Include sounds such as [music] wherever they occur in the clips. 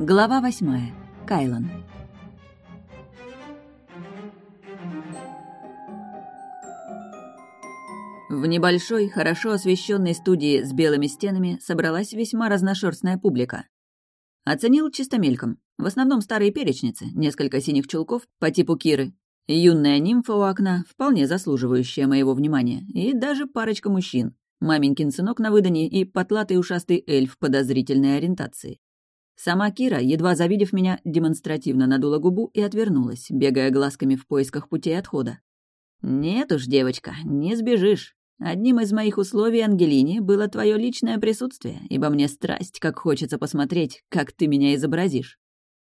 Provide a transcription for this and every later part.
Глава восьмая. Кайлан. В небольшой, хорошо освещенной студии с белыми стенами собралась весьма разношерстная публика. Оценил чисто мельком. В основном старые перечницы, несколько синих чулков по типу Киры, юная нимфа у окна, вполне заслуживающая моего внимания, и даже парочка мужчин, маменькин сынок на выданье и потлатый ушастый эльф подозрительной ориентации. Сама Кира, едва завидев меня, демонстративно надула губу и отвернулась, бегая глазками в поисках путей отхода. «Нет уж, девочка, не сбежишь. Одним из моих условий Ангелине было твое личное присутствие, ибо мне страсть, как хочется посмотреть, как ты меня изобразишь.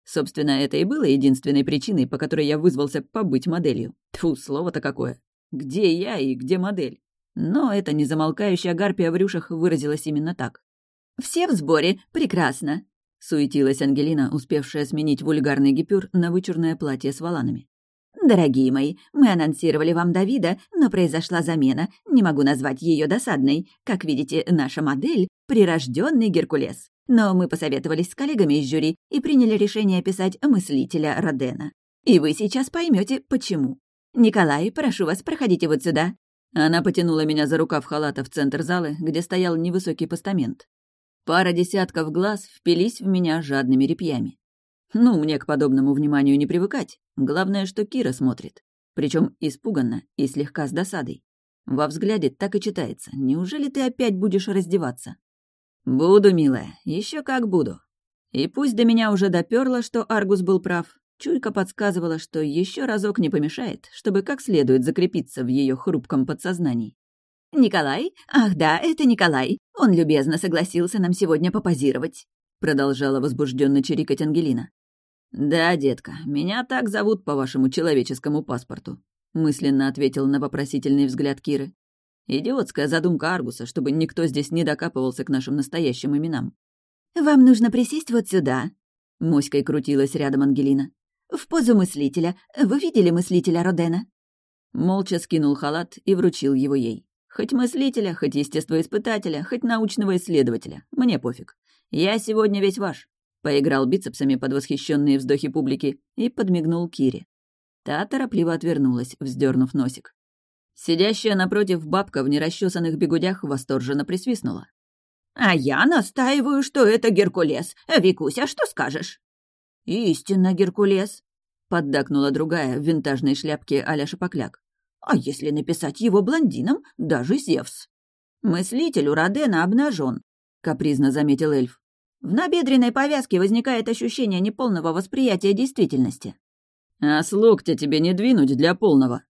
Собственно, это и было единственной причиной, по которой я вызвался побыть моделью. Тфу, слово-то какое. Где я и где модель? Но эта незамолкающая гарпия в рюшах выразилась именно так. «Все в сборе, прекрасно», — суетилась Ангелина, успевшая сменить вульгарный гипюр на вычурное платье с воланами. «Дорогие мои, мы анонсировали вам Давида, но произошла замена. Не могу назвать ее досадной. Как видите, наша модель — прирожденный Геркулес. Но мы посоветовались с коллегами из жюри и приняли решение описать мыслителя Родена. И вы сейчас поймете, почему. Николай, прошу вас, проходите вот сюда. Она потянула меня за рукав халата в центр зала, где стоял невысокий постамент. Пара десятков глаз впились в меня жадными репьями. Ну, мне к подобному вниманию не привыкать. Главное, что Кира смотрит. Причем испуганно и слегка с досадой. Во взгляде так и читается. Неужели ты опять будешь раздеваться? Буду, милая, еще как буду. И пусть до меня уже доперло, что Аргус был прав, Чуйка подсказывала, что еще разок не помешает, чтобы как следует закрепиться в ее хрупком подсознании. «Николай? Ах да, это Николай. Он любезно согласился нам сегодня попозировать», продолжала возбужденно чирикать Ангелина. «Да, детка, меня так зовут по вашему человеческому паспорту», мысленно ответил на вопросительный взгляд Киры. Идиотская задумка Аргуса, чтобы никто здесь не докапывался к нашим настоящим именам. «Вам нужно присесть вот сюда», — моськой крутилась рядом Ангелина. «В позу мыслителя. Вы видели мыслителя Родена?» Молча скинул халат и вручил его ей. Хоть мыслителя, хоть естествоиспытателя, хоть научного исследователя. Мне пофиг. Я сегодня весь ваш. Поиграл бицепсами под восхищенные вздохи публики и подмигнул Кире. Та торопливо отвернулась, вздернув носик. Сидящая напротив бабка в нерасчесанных бегудях восторженно присвистнула. «А я настаиваю, что это Геркулес. Викуся, что скажешь?» «Истинно, Геркулес», — поддакнула другая в винтажной шляпке а-ля Шапокляк. «А если написать его блондином, даже Зевс?» «Мыслитель у Родена обнажен», — капризно заметил эльф. «В набедренной повязке возникает ощущение неполного восприятия действительности». «А с локтя тебе не двинуть для полного?»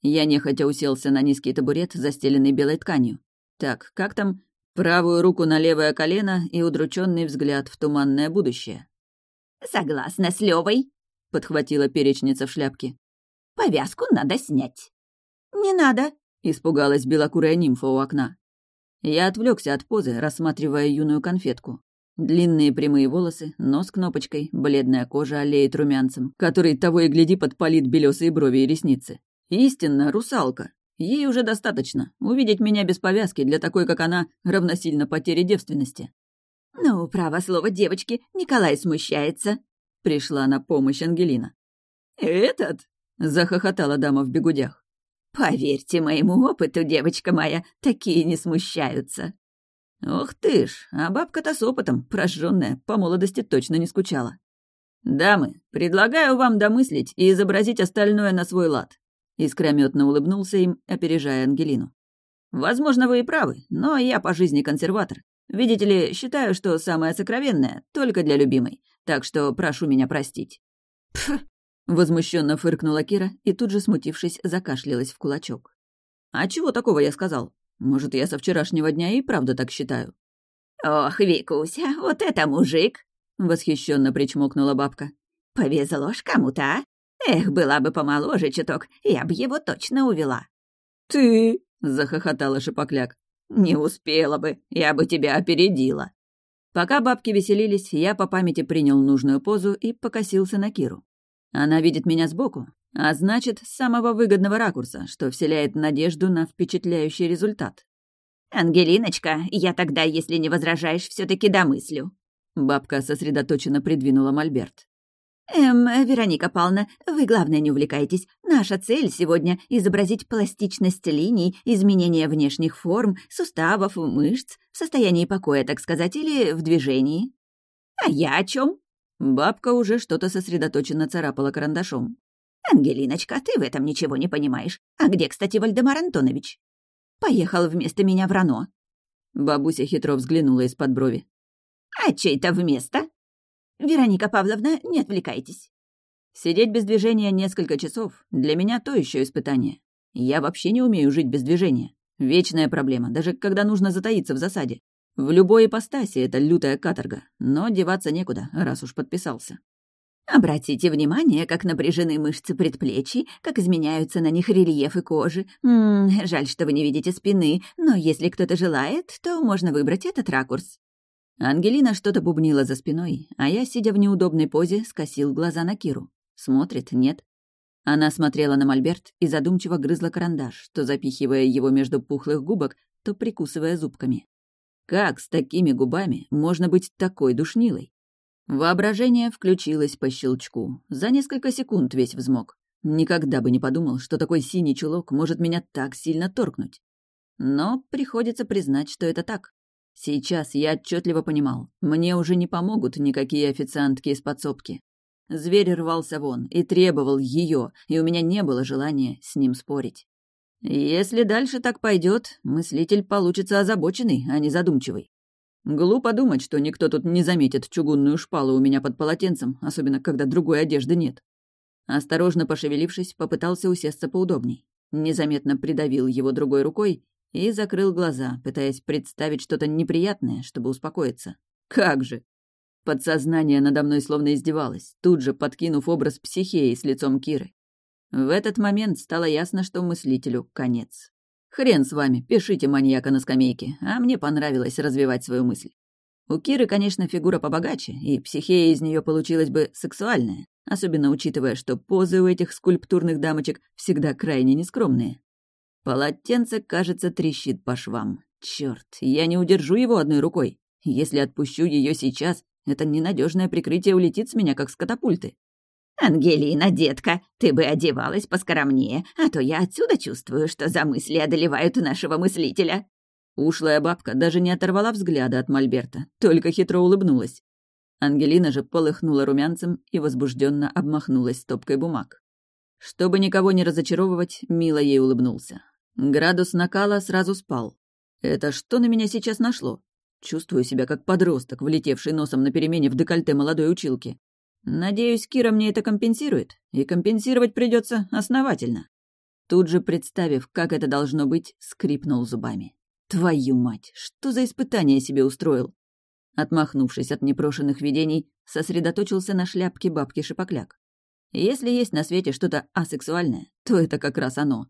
Я нехотя уселся на низкий табурет, застеленный белой тканью. Так, как там? Правую руку на левое колено и удрученный взгляд в туманное будущее. «Согласна с Левой», — подхватила перечница в шляпке. «Повязку надо снять». «Не надо», — испугалась белокурая нимфа у окна. Я отвлекся от позы, рассматривая юную конфетку. Длинные прямые волосы, нос кнопочкой, бледная кожа олеет румянцем, который того и гляди подпалит белесые брови и ресницы. Истинно, русалка. Ей уже достаточно. Увидеть меня без повязки для такой, как она, равносильно потере девственности. «Ну, право слово, девочки, Николай смущается», — пришла на помощь Ангелина. «Этот?» — захохотала дама в бегудях. «Поверьте моему опыту, девочка моя, такие не смущаются». «Ух ты ж, а бабка-то с опытом, прожженная, по молодости точно не скучала». «Дамы, предлагаю вам домыслить и изобразить остальное на свой лад». Искрометно улыбнулся им, опережая Ангелину. «Возможно, вы и правы, но я по жизни консерватор. Видите ли, считаю, что самое сокровенное только для любимой, так что прошу меня простить». «Пф!» — возмущенно фыркнула Кира и тут же, смутившись, закашлялась в кулачок. «А чего такого я сказал? Может, я со вчерашнего дня и правда так считаю?» «Ох, Викуся, вот это мужик!» — восхищенно причмокнула бабка. «Повезло ж кому-то, а? Эх, была бы помоложе чуток, я бы его точно увела». «Ты!» — захохотала Шипокляк. «Не успела бы, я бы тебя опередила». Пока бабки веселились, я по памяти принял нужную позу и покосился на Киру. Она видит меня сбоку, а значит, с самого выгодного ракурса, что вселяет надежду на впечатляющий результат. «Ангелиночка, я тогда, если не возражаешь, все таки домыслю». Бабка сосредоточенно придвинула мольберт. «Эм, Вероника Павловна, вы, главное, не увлекайтесь. Наша цель сегодня — изобразить пластичность линий, изменение внешних форм, суставов, мышц, в состоянии покоя, так сказать, или в движении». «А я о чем? Бабка уже что-то сосредоточенно царапала карандашом. «Ангелиночка, ты в этом ничего не понимаешь. А где, кстати, Вальдемар Антонович?» «Поехал вместо меня в Рано». Бабуся хитро взглянула из-под брови. «А чей-то вместо?» «Вероника Павловна, не отвлекайтесь». Сидеть без движения несколько часов — для меня то еще испытание. Я вообще не умею жить без движения. Вечная проблема, даже когда нужно затаиться в засаде. В любой ипостаси это лютая каторга, но деваться некуда, раз уж подписался. Обратите внимание, как напряжены мышцы предплечий, как изменяются на них рельефы кожи. М -м, жаль, что вы не видите спины, но если кто-то желает, то можно выбрать этот ракурс. Ангелина что-то бубнила за спиной, а я, сидя в неудобной позе, скосил глаза на Киру. Смотрит, нет. Она смотрела на мольберт и задумчиво грызла карандаш, то запихивая его между пухлых губок, то прикусывая зубками. Как с такими губами можно быть такой душнилой? Воображение включилось по щелчку. За несколько секунд весь взмок. Никогда бы не подумал, что такой синий чулок может меня так сильно торкнуть. Но приходится признать, что это так. Сейчас я отчетливо понимал, мне уже не помогут никакие официантки из подсобки. Зверь рвался вон и требовал ее, и у меня не было желания с ним спорить. Если дальше так пойдет, мыслитель получится озабоченный, а не задумчивый. Глупо думать, что никто тут не заметит чугунную шпалу у меня под полотенцем, особенно когда другой одежды нет. Осторожно пошевелившись, попытался усесться поудобней. Незаметно придавил его другой рукой и закрыл глаза, пытаясь представить что-то неприятное, чтобы успокоиться. Как же! Подсознание надо мной словно издевалось, тут же подкинув образ психеи с лицом Киры. В этот момент стало ясно, что мыслителю конец. Хрен с вами, пишите маньяка на скамейке, а мне понравилось развивать свою мысль. У Киры, конечно, фигура побогаче, и психея из нее получилась бы сексуальная, особенно учитывая, что позы у этих скульптурных дамочек всегда крайне нескромные. Полотенце, кажется, трещит по швам. Черт, я не удержу его одной рукой. Если отпущу ее сейчас, это ненадежное прикрытие улетит с меня, как с катапульты. «Ангелина, детка, ты бы одевалась поскоромнее, а то я отсюда чувствую, что за мысли одолевают нашего мыслителя». Ушлая бабка даже не оторвала взгляда от Мольберта, только хитро улыбнулась. Ангелина же полыхнула румянцем и возбужденно обмахнулась стопкой бумаг. Чтобы никого не разочаровывать, Мила ей улыбнулся. Градус накала сразу спал. Это что на меня сейчас нашло? Чувствую себя как подросток, влетевший носом на перемене в декольте молодой училки. Надеюсь, Кира мне это компенсирует, и компенсировать придется основательно. Тут же, представив, как это должно быть, скрипнул зубами. Твою мать, что за испытание себе устроил? Отмахнувшись от непрошенных видений, сосредоточился на шляпке бабки Шипокляк. Если есть на свете что-то асексуальное, то это как раз оно.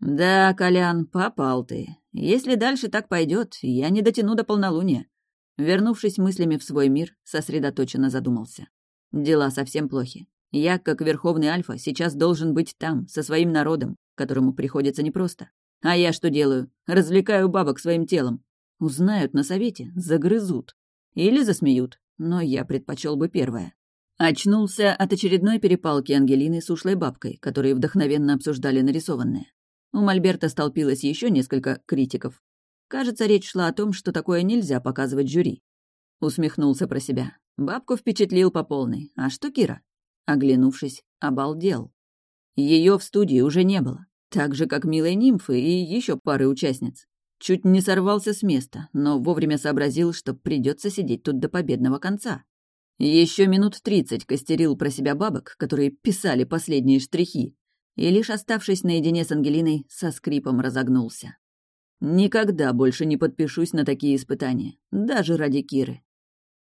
«Да, Колян, попал ты. Если дальше так пойдет, я не дотяну до полнолуния». Вернувшись мыслями в свой мир, сосредоточенно задумался. Дела совсем плохи. Я, как Верховный Альфа, сейчас должен быть там, со своим народом, которому приходится непросто. А я что делаю? Развлекаю бабок своим телом. Узнают на совете, загрызут. Или засмеют, но я предпочел бы первое. Очнулся от очередной перепалки Ангелины с ушлой бабкой, которые вдохновенно обсуждали нарисованное. У Мольберта столпилось еще несколько критиков. Кажется, речь шла о том, что такое нельзя показывать жюри. Усмехнулся про себя. Бабку впечатлил по полной. А что Кира? Оглянувшись, обалдел. Ее в студии уже не было. Так же, как милой нимфы и еще пары участниц. Чуть не сорвался с места, но вовремя сообразил, что придется сидеть тут до победного конца. Еще минут тридцать костерил про себя бабок, которые писали последние штрихи, и лишь оставшись наедине с Ангелиной, со скрипом разогнулся. Никогда больше не подпишусь на такие испытания, даже ради Киры.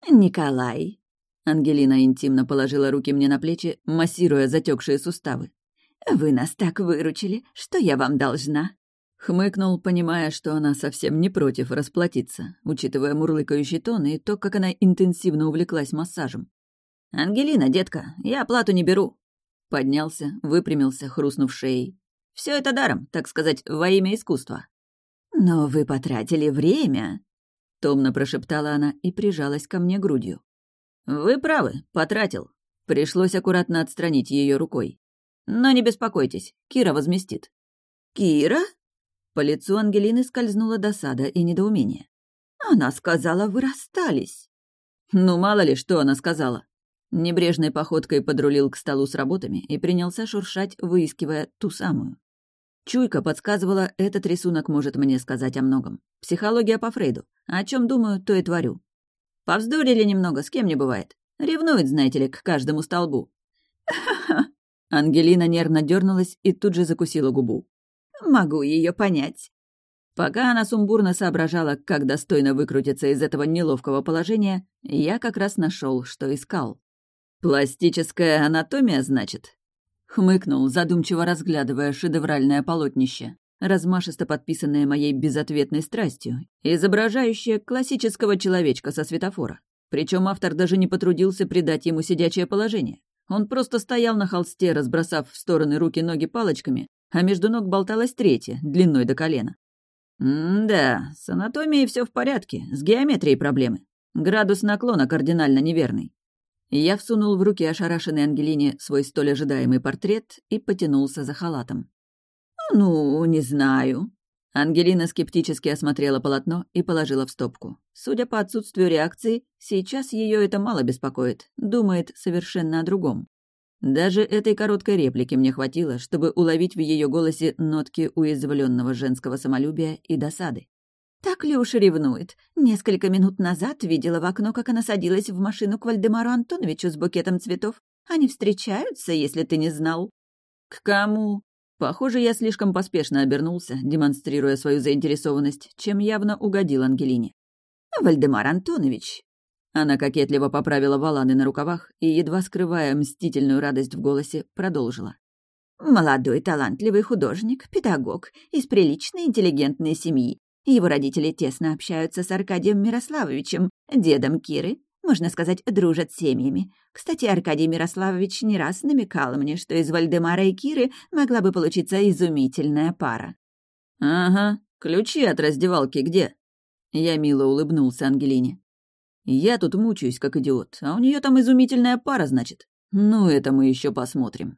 «Николай!» Ангелина интимно положила руки мне на плечи, массируя затекшие суставы. «Вы нас так выручили, что я вам должна?» Хмыкнул, понимая, что она совсем не против расплатиться, учитывая мурлыкающий тон и то, как она интенсивно увлеклась массажем. «Ангелина, детка, я оплату не беру», Поднялся, выпрямился, хрустнув шеей. Все это даром, так сказать, во имя искусства. «Но вы потратили время», — томно прошептала она и прижалась ко мне грудью. «Вы правы, потратил. Пришлось аккуратно отстранить ее рукой. Но не беспокойтесь, Кира возместит». «Кира?» По лицу Ангелины скользнула досада и недоумение. «Она сказала, вы расстались». Ну, мало ли, что она сказала. Небрежной походкой подрулил к столу с работами и принялся шуршать, выискивая ту самую. Чуйка подсказывала, этот рисунок может мне сказать о многом. Психология по Фрейду. О чем думаю, то и творю. Повздорили немного, с кем не бывает. Ревнует, знаете ли, к каждому столбу. [laughs] Ангелина нервно дернулась и тут же закусила губу. «Могу ее понять». Пока она сумбурно соображала, как достойно выкрутиться из этого неловкого положения, я как раз нашел, что искал. «Пластическая анатомия, значит?» Хмыкнул, задумчиво разглядывая шедевральное полотнище размашисто подписанное моей безответной страстью, изображающее классического человечка со светофора. Причем автор даже не потрудился придать ему сидячее положение. Он просто стоял на холсте, разбросав в стороны руки-ноги палочками, а между ног болталась третья, длиной до колена. М-да, с анатомией все в порядке, с геометрией проблемы. Градус наклона кардинально неверный. Я всунул в руки ошарашенной Ангелине свой столь ожидаемый портрет и потянулся за халатом. «Ну, не знаю». Ангелина скептически осмотрела полотно и положила в стопку. Судя по отсутствию реакции, сейчас ее это мало беспокоит, думает совершенно о другом. Даже этой короткой реплики мне хватило, чтобы уловить в ее голосе нотки уязвленного женского самолюбия и досады. Так ли уж ревнует? Несколько минут назад видела в окно, как она садилась в машину к Вальдемару Антоновичу с букетом цветов. Они встречаются, если ты не знал. К кому? Похоже, я слишком поспешно обернулся, демонстрируя свою заинтересованность, чем явно угодил Ангелине. «Вальдемар Антонович!» Она кокетливо поправила валаны на рукавах и, едва скрывая мстительную радость в голосе, продолжила. «Молодой талантливый художник, педагог, из приличной интеллигентной семьи. Его родители тесно общаются с Аркадием Мирославовичем, дедом Киры, можно сказать, дружат семьями. Кстати, Аркадий Мирославович не раз намекал мне, что из Вальдемара и Киры могла бы получиться изумительная пара. «Ага, ключи от раздевалки где?» Я мило улыбнулся Ангелине. «Я тут мучаюсь, как идиот, а у нее там изумительная пара, значит. Ну, это мы еще посмотрим».